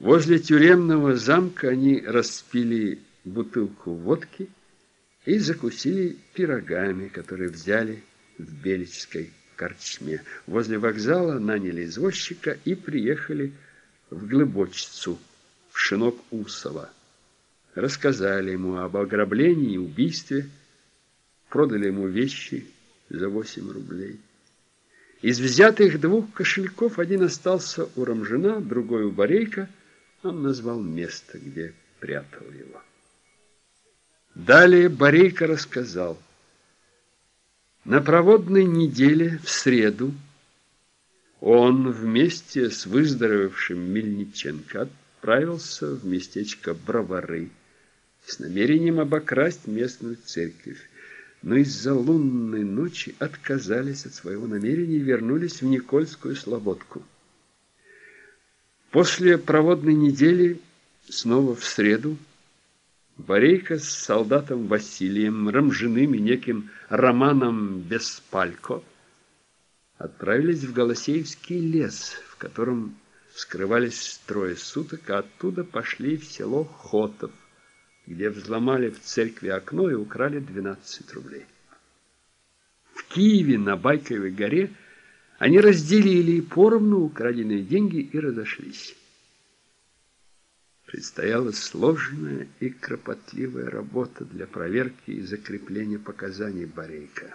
Возле тюремного замка они распили бутылку водки и закусили пирогами, которые взяли в Беличской корчме. Возле вокзала наняли извозчика и приехали в Глыбочицу, в шинок Усова. Рассказали ему об ограблении и убийстве, продали ему вещи за 8 рублей. Из взятых двух кошельков один остался у Рамжина, другой у Борейка. Он назвал место, где прятал его. Далее Борейко рассказал. На проводной неделе, в среду, он вместе с выздоровевшим Мельниченко отправился в местечко Бровары с намерением обокрасть местную церковь, но из-за лунной ночи отказались от своего намерения и вернулись в Никольскую Слободку. После проводной недели, снова в среду, Борейка с солдатом Василием, Рамжиным и неким Романом Беспалько отправились в Голосеевский лес, в котором скрывались трое суток, а оттуда пошли в село Хотов, где взломали в церкви окно и украли 12 рублей. В Киеве на Байковой горе они разделили поровну украденные деньги и разошлись. Предстояла сложная и кропотливая работа для проверки и закрепления показаний Борейка.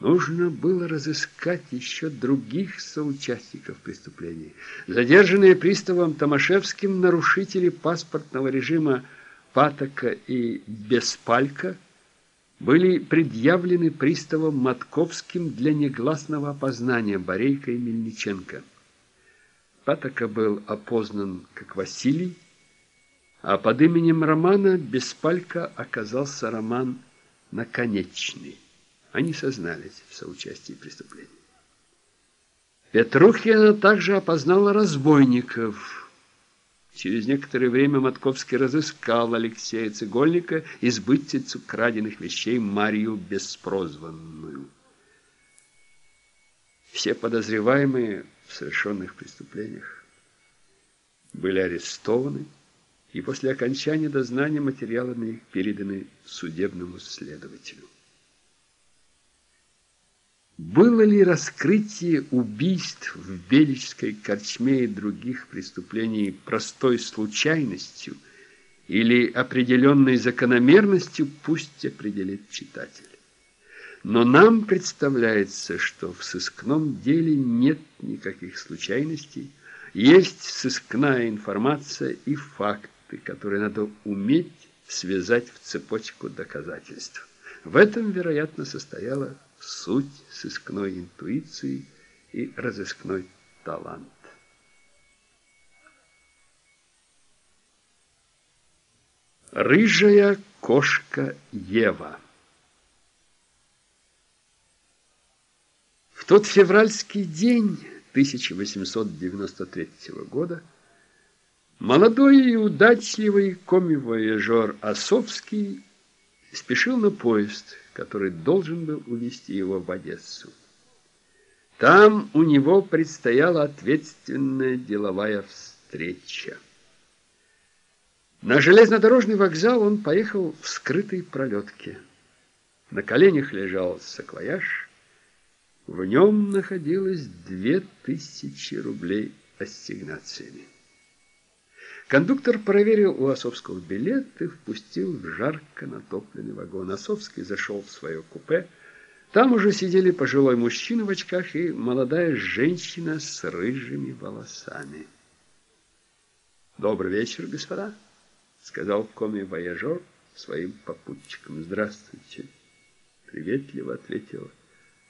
Нужно было разыскать еще других соучастников преступлений. Задержанные приставом Томашевским нарушители паспортного режима Патока и Беспалька были предъявлены приставом Матковским для негласного опознания Борейка и Мельниченко. Патока был опознан как Василий, а под именем Романа Беспалько оказался Роман Наконечный. Они сознались в соучастии преступления. Петрухина также опознала разбойников. Через некоторое время Матковский разыскал Алексея Цегольника, избытцицу краденных вещей Марию Беспрозванную. Все подозреваемые в совершенных преступлениях были арестованы и после окончания дознания материалы на них переданы судебному следователю. Было ли раскрытие убийств в Беличской корчме и других преступлений простой случайностью или определенной закономерностью, пусть определит читатель. Но нам представляется, что в сыскном деле нет никаких случайностей, есть сыскная информация и факты, которые надо уметь связать в цепочку доказательств. В этом, вероятно, состояла суть сыскной интуиции и разыскной талант. Рыжая кошка Ева тот февральский день 1893 года молодой и удачливый коми-вояжер Осовский спешил на поезд, который должен был увезти его в Одессу. Там у него предстояла ответственная деловая встреча. На железнодорожный вокзал он поехал в скрытой пролетке. На коленях лежал саквояж, в нем находилось две тысячи рублей ассигнациями. Кондуктор проверил у Осовского билет и впустил в жарко натопленный вагон. Осовский зашел в свое купе. Там уже сидели пожилой мужчина в очках и молодая женщина с рыжими волосами. «Добрый вечер, господа», — сказал коми-вояжер своим попутчикам. «Здравствуйте», — приветливо ответила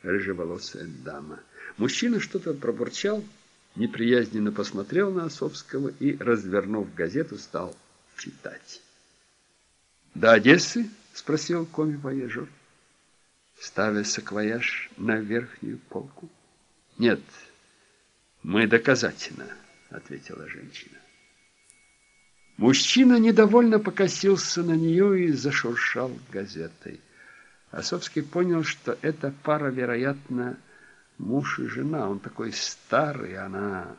рыжеволосая дама. Мужчина что-то пробурчал, неприязненно посмотрел на Осовского и, развернув газету, стал читать. «До Одессы?» — спросил коми-вояжер, ставя саквояж на верхнюю полку. «Нет, мы доказательно», — ответила женщина. Мужчина недовольно покосился на нее и зашуршал газетой. Осовский понял, что эта пара, вероятно, муж и жена. Он такой старый, она